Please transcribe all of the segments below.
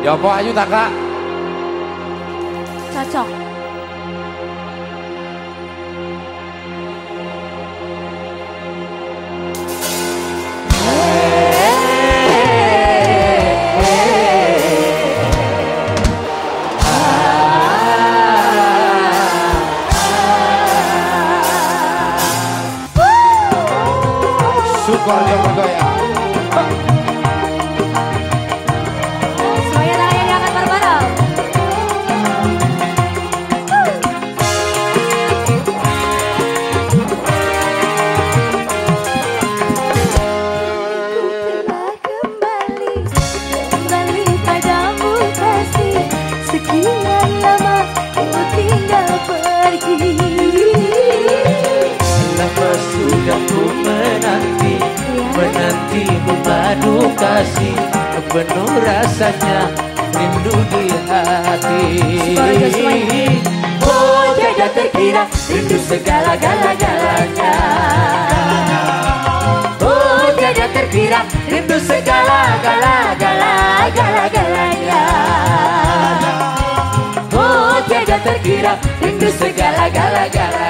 Ya apa ayu tak kak? Cocok. Dia bergoyang. Kasih Penuh rasanya rindu di hati. Oh tiada terkira rindu segala-gala-galanya Oh tiada terkira rindu segala-gala-gala-gala-galanya Oh tiada terkira rindu segala-gala-galanya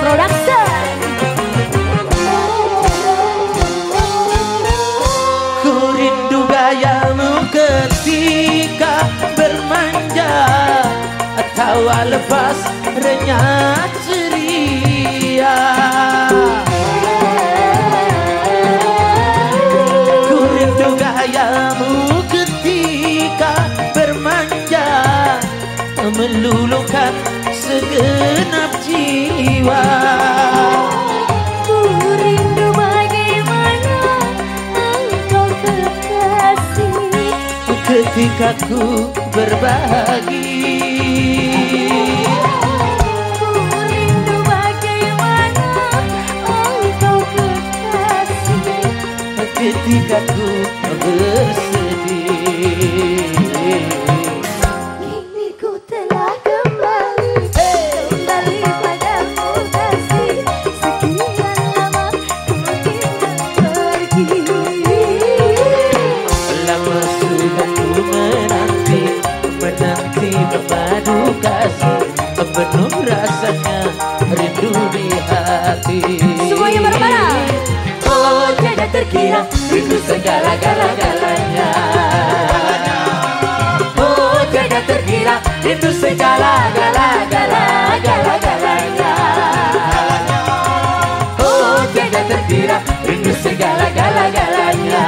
Production. Ku rindu gayamu ketika bermanja Tawa lepas renyah ketika ku berbagi ketika ku bersedih. Kini ku telah kembali. Kembali padamu kasih. Sekian lama ku tinggal pergi. Lama sudah ku memadu kasih penuh rasanya rindu di hati. Semuanya bareng-bareng. oh tiada terkira rindu segala-gala-galanya oh tiada terkira rindu segala-gala-gala-gala-galanya oh tiada terkira rindu segala-gala-galanya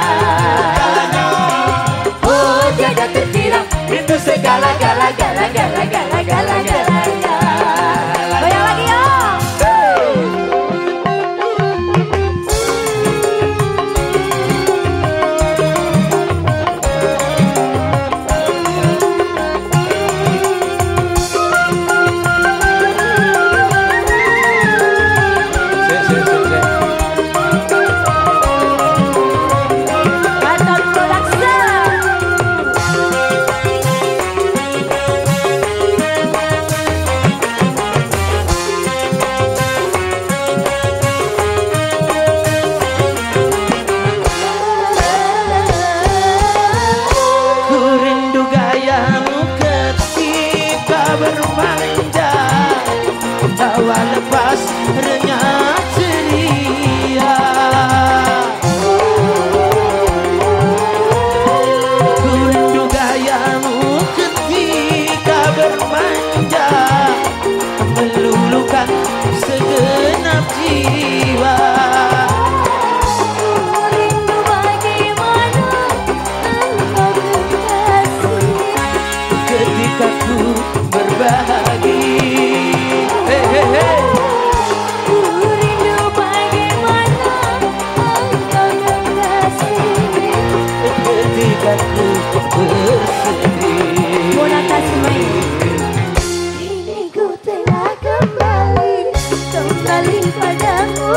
tempatku berbagi hey, hey, hey. Ketika ku Kini ku telah kembali. Kembali padamu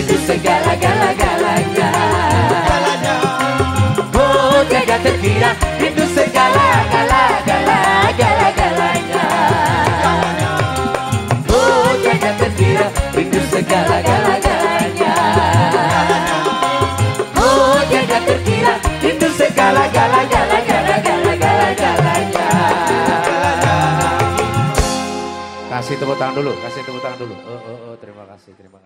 itu segala-gala-galanya Oh tidak terkira itu segala-gala-gala-gala-galanya Oh tidak terkira itu segala-gala-galanya Oh tidak terkira itu segala-gala-gala-gala-gala-gala-galanya Kasih tepuk tangan dulu, kasih tepuk tangan dulu. Oh, oh, oh, terima kasih, terima kasih.